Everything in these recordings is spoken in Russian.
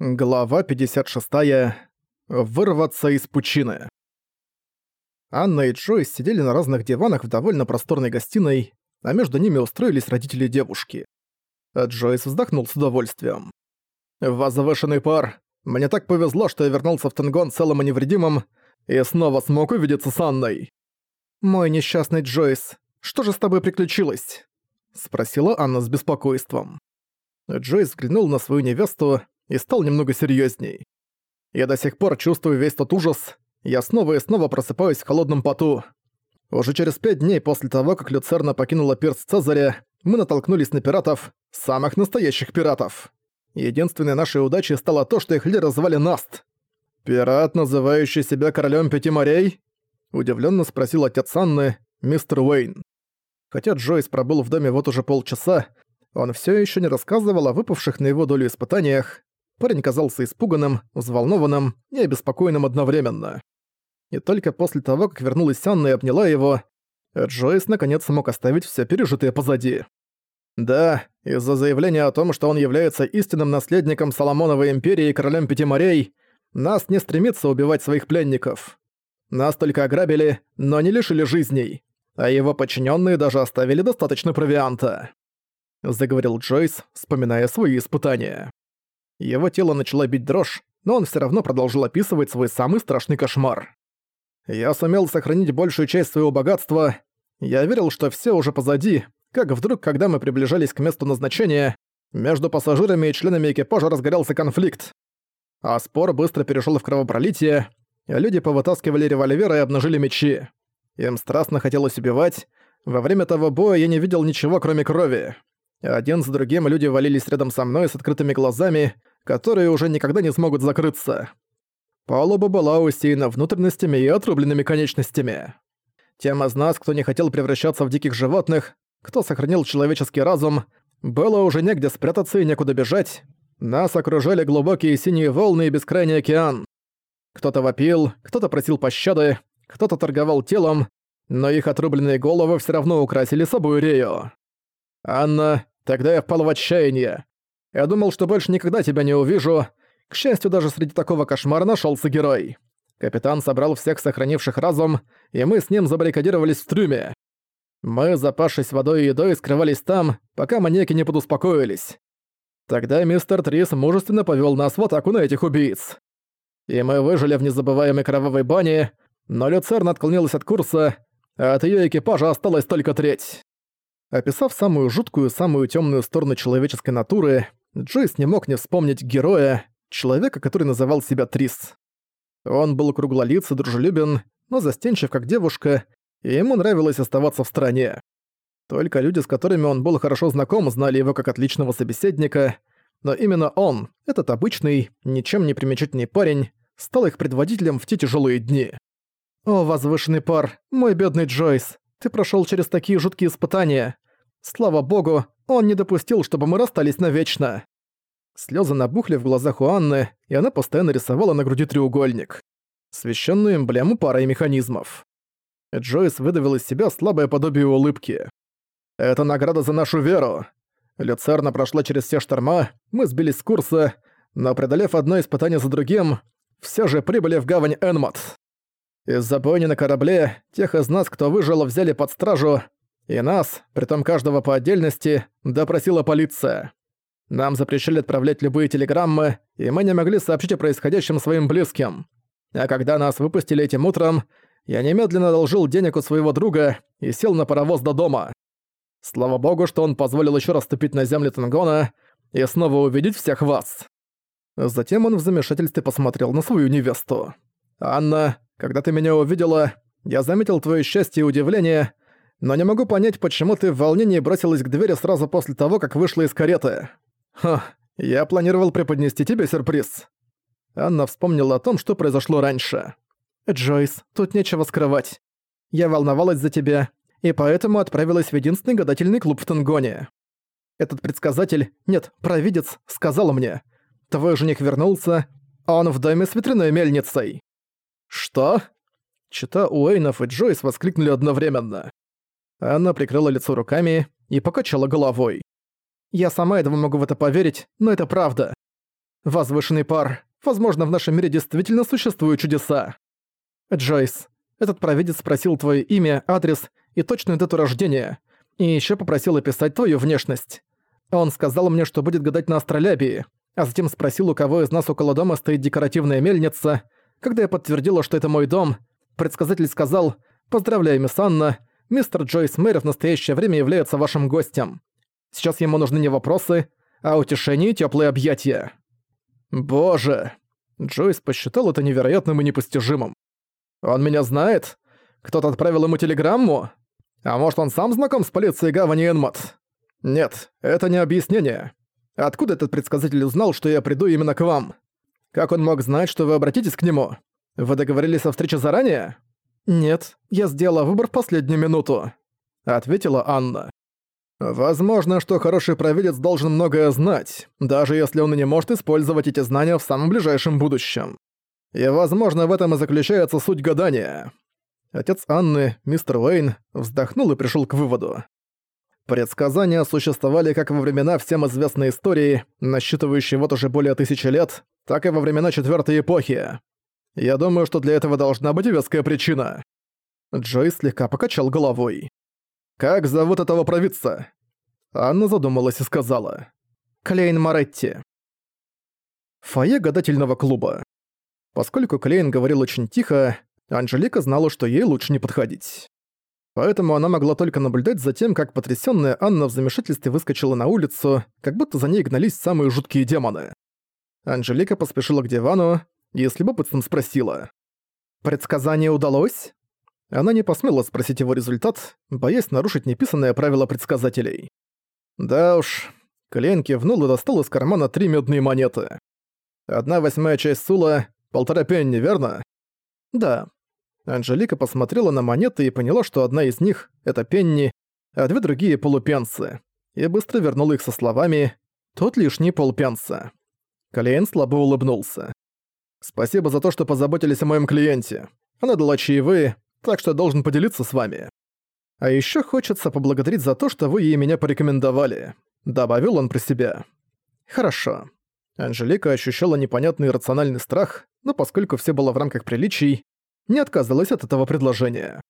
Глава 56. Вырваться из пучины. Анна и Джойс сидели на разных диванах в довольно просторной гостиной, а между ними устроились родители девушки. Джойс вздохнул с удовольствием. «Возвышенный пар, мне так повезло, что я вернулся в Тенгон целым и невредимым и снова смог увидеться с Анной». «Мой несчастный Джойс, что же с тобой приключилось?» — спросила Анна с беспокойством. Джойс взглянул на свою невесту, и стал немного серьезней. Я до сих пор чувствую весь тот ужас. Я снова и снова просыпаюсь в холодном поту. Уже через пять дней после того, как Люцерна покинула пирс Цезаря, мы натолкнулись на пиратов, самых настоящих пиратов. Единственной нашей удачей стало то, что их лидера звали Наст. «Пират, называющий себя королем пяти морей?» Удивленно спросил отец Анны, мистер Уэйн. Хотя Джойс пробыл в доме вот уже полчаса, он все еще не рассказывал о выпавших на его долю испытаниях, Парень казался испуганным, взволнованным и обеспокоенным одновременно. И только после того, как вернулась Анна и обняла его, Джойс наконец смог оставить все пережитое позади. Да, из-за заявления о том, что он является истинным наследником Соломоновой империи и королем Пяти морей, нас не стремится убивать своих пленников. Нас только ограбили, но не лишили жизней, а его подчиненные даже оставили достаточно провианта. Заговорил Джойс, вспоминая свои испытания. Его тело начало бить дрожь, но он все равно продолжил описывать свой самый страшный кошмар. «Я сумел сохранить большую часть своего богатства. Я верил, что все уже позади, как вдруг, когда мы приближались к месту назначения, между пассажирами и членами экипажа разгорелся конфликт. А спор быстро перешел в кровопролитие, люди повытаскивали револьверы и обнажили мечи. Им страстно хотелось убивать. Во время того боя я не видел ничего, кроме крови. Один за другим люди валились рядом со мной с открытыми глазами, которые уже никогда не смогут закрыться. Палуба была усеяна внутренностями и отрубленными конечностями. Тем из нас, кто не хотел превращаться в диких животных, кто сохранил человеческий разум, было уже негде спрятаться и некуда бежать. Нас окружали глубокие синие волны и бескрайний океан. Кто-то вопил, кто-то просил пощады, кто-то торговал телом, но их отрубленные головы все равно украсили собой Рею. «Анна, тогда я впал в отчаяние. Я думал, что больше никогда тебя не увижу. К счастью, даже среди такого кошмара нашелся герой. Капитан собрал всех сохранивших разум, и мы с ним забаррикадировались в трюме. Мы, запавшись водой и едой, скрывались там, пока маньяки не подуспокоились. Тогда мистер Трис мужественно повел нас в атаку на этих убийц. И мы выжили в незабываемой кровавой бане, но Люцерн отклонилась от курса, а от ее экипажа осталась только треть. Описав самую жуткую, самую темную сторону человеческой натуры, Джойс не мог не вспомнить героя, человека, который называл себя Трис. Он был круглолиц и дружелюбен, но застенчив как девушка, и ему нравилось оставаться в стране. Только люди, с которыми он был хорошо знаком, знали его как отличного собеседника, но именно он, этот обычный, ничем не примечательный парень, стал их предводителем в те тяжелые дни. «О, возвышенный пар, мой бедный Джойс, ты прошел через такие жуткие испытания. Слава богу, он не допустил, чтобы мы расстались навечно. Слезы набухли в глазах у Анны, и она постоянно рисовала на груди треугольник. Священную эмблему парой механизмов. Джойс выдавил из себя слабое подобие улыбки. «Это награда за нашу веру. Люцерна прошла через все шторма, мы сбились с курса, но преодолев одно испытание за другим, все же прибыли в гавань Энмот. Из-за бойни на корабле тех из нас, кто выжил, взяли под стражу, и нас, притом каждого по отдельности, допросила полиция. Нам запрещали отправлять любые телеграммы, и мы не могли сообщить о происходящем своим близким. А когда нас выпустили этим утром, я немедленно одолжил денег у своего друга и сел на паровоз до дома. Слава богу, что он позволил еще раз ступить на землю Тангона и снова увидеть всех вас. Затем он в замешательстве посмотрел на свою невесту. «Анна, когда ты меня увидела, я заметил твое счастье и удивление, но не могу понять, почему ты в волнении бросилась к двери сразу после того, как вышла из кареты. Ха, я планировал преподнести тебе сюрприз». Анна вспомнила о том, что произошло раньше. «Джойс, тут нечего скрывать. Я волновалась за тебя, и поэтому отправилась в единственный гадательный клуб в Тенгоне. Этот предсказатель, нет, провидец, сказал мне, твой жених вернулся, а он в доме с ветряной мельницей. «Что?» Чита Уэйнов и Джойс воскликнули одновременно. Она прикрыла лицо руками и покачала головой. «Я сама этого могу в это поверить, но это правда. Возвышенный пар. Возможно, в нашем мире действительно существуют чудеса. Джойс, этот провидец спросил твое имя, адрес и точную дату рождения, и еще попросил описать твою внешность. Он сказал мне, что будет гадать на астролябии, а затем спросил, у кого из нас около дома стоит декоративная мельница. Когда я подтвердила, что это мой дом, предсказатель сказал «Поздравляю, мисс Анна, мистер Джойс Мэри в настоящее время является вашим гостем. Сейчас ему нужны не вопросы, а утешение и тёплые объятия». «Боже!» Джойс посчитал это невероятным и непостижимым. «Он меня знает? Кто-то отправил ему телеграмму? А может, он сам знаком с полицией Гавани Энмот? Нет, это не объяснение. Откуда этот предсказатель узнал, что я приду именно к вам? Как он мог знать, что вы обратитесь к нему? Вы договорились о встрече заранее? Нет, я сделала выбор в последнюю минуту, ответила Анна. Возможно, что хороший провидец должен многое знать, даже если он и не может использовать эти знания в самом ближайшем будущем. И, возможно, в этом и заключается суть гадания. Отец Анны, мистер Уэйн, вздохнул и пришел к выводу. Предсказания существовали как во времена всем известной истории, насчитывающей вот уже более тысячи лет, так и во времена Четвертой эпохи. Я думаю, что для этого должна быть веская причина. Джой слегка покачал головой. «Как зовут этого провидца?» Анна задумалась и сказала. «Клейн Моретти». Фойе гадательного клуба. Поскольку Клейн говорил очень тихо, Анжелика знала, что ей лучше не подходить. Поэтому она могла только наблюдать за тем, как потрясённая Анна в замешательстве выскочила на улицу, как будто за ней гнались самые жуткие демоны. Анжелика поспешила к дивану и с любопытством спросила. «Предсказание удалось?» Она не посмела спросить его результат, боясь нарушить неписанное правило предсказателей. Да уж, Клейн кивнул и достал из кармана три медные монеты. Одна восьмая часть Сула — полтора пенни, верно? Да. Анжелика посмотрела на монеты и поняла, что одна из них — это пенни, а две другие — полупенсы, и быстро вернула их со словами «Тут лишний полпенса». Клейн слабо улыбнулся. «Спасибо за то, что позаботились о моем клиенте. Она дала чаевые, так что должен поделиться с вами. А еще хочется поблагодарить за то, что вы ей меня порекомендовали», — добавил он про себя. «Хорошо». Анжелика ощущала непонятный иррациональный страх, но поскольку все было в рамках приличий, не отказалась от этого предложения.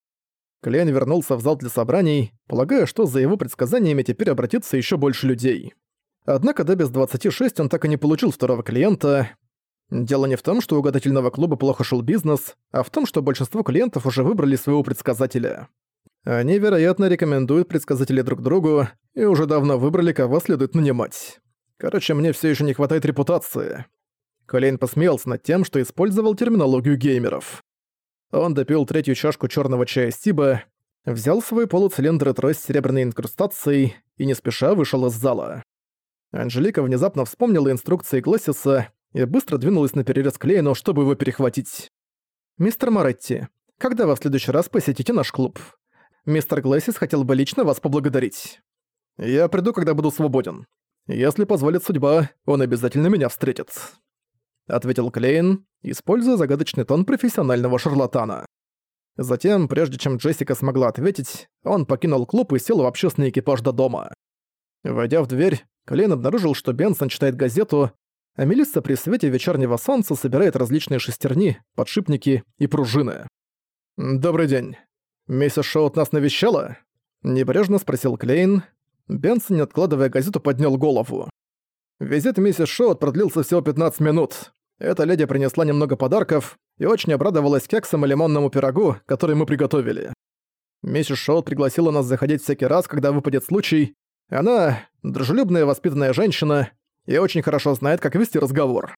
Клейн вернулся в зал для собраний, полагая, что за его предсказаниями теперь обратится еще больше людей. Однако до без 26 он так и не получил второго клиента. Дело не в том, что у гадательного клуба плохо шел бизнес, а в том, что большинство клиентов уже выбрали своего предсказателя. Они, вероятно, рекомендуют предсказателей друг другу и уже давно выбрали, кого следует нанимать. Короче, мне все еще не хватает репутации. Колейн посмеялся над тем, что использовал терминологию геймеров. Он допил третью чашку черного чая Стиба, взял свой полуцилиндр и трость серебряной инкрустацией и не спеша вышел из зала. Анжелика внезапно вспомнила инструкции Глэссиса и быстро двинулась на перерез Клейну, чтобы его перехватить. «Мистер Моретти, когда вы в следующий раз посетите наш клуб? Мистер Глэссис хотел бы лично вас поблагодарить. Я приду, когда буду свободен. Если позволит судьба, он обязательно меня встретит» ответил Клейн, используя загадочный тон профессионального шарлатана. Затем, прежде чем Джессика смогла ответить, он покинул клуб и сел в общественный экипаж до дома. Войдя в дверь, Клейн обнаружил, что Бенсон читает газету, а Мелисса при свете вечернего солнца собирает различные шестерни, подшипники и пружины. «Добрый день. Миссис Шоут нас навещала?» Небрежно спросил Клейн. Бенсон, не откладывая газету, поднял голову. Визит миссис Шоут продлился всего 15 минут. Эта леди принесла немного подарков и очень обрадовалась кексам и лимонному пирогу, который мы приготовили. Миссис Шоу пригласила нас заходить всякий раз, когда выпадет случай. Она дружелюбная воспитанная женщина и очень хорошо знает, как вести разговор.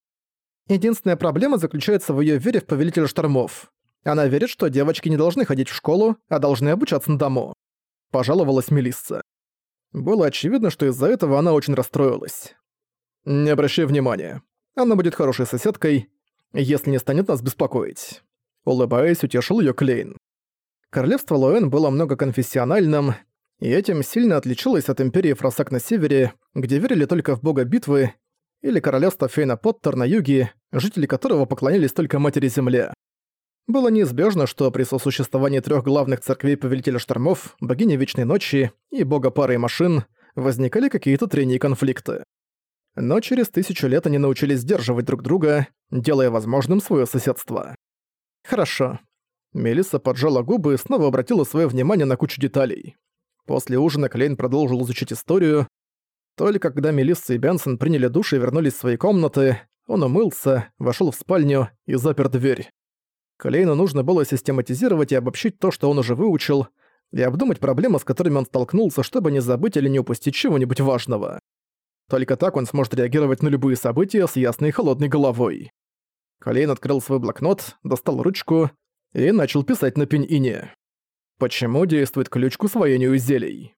Единственная проблема заключается в ее вере в повелителя штормов. Она верит, что девочки не должны ходить в школу, а должны обучаться на дому. Пожаловалась Мелисса. Было очевидно, что из-за этого она очень расстроилась. «Не обращай внимания. Она будет хорошей соседкой, если не станет нас беспокоить. Улыбаясь, утешил её Клейн. Королевство Лоэн было многоконфессиональным, и этим сильно отличалось от империи Фросак на севере, где верили только в бога битвы, или королевство Фейна Поттер на юге, жители которого поклонялись только Матери Земле. Было неизбежно, что при сосуществовании трех главных церквей Повелителя Штормов, Богини Вечной Ночи и Бога Пары и Машин возникали какие-то трения и конфликты. но через тысячу лет они научились сдерживать друг друга, делая возможным свое соседство. Хорошо. Мелисса поджала губы и снова обратила свое внимание на кучу деталей. После ужина Клейн продолжил изучить историю. Только когда Мелисса и Бенсон приняли душ и вернулись в свои комнаты, он умылся, вошел в спальню и запер дверь. Клейну нужно было систематизировать и обобщить то, что он уже выучил, и обдумать проблемы, с которыми он столкнулся, чтобы не забыть или не упустить чего-нибудь важного. Только так он сможет реагировать на любые события с ясной и холодной головой. Клейн открыл свой блокнот, достал ручку и начал писать на пень-ине. Почему действует ключ к усвоению зелий?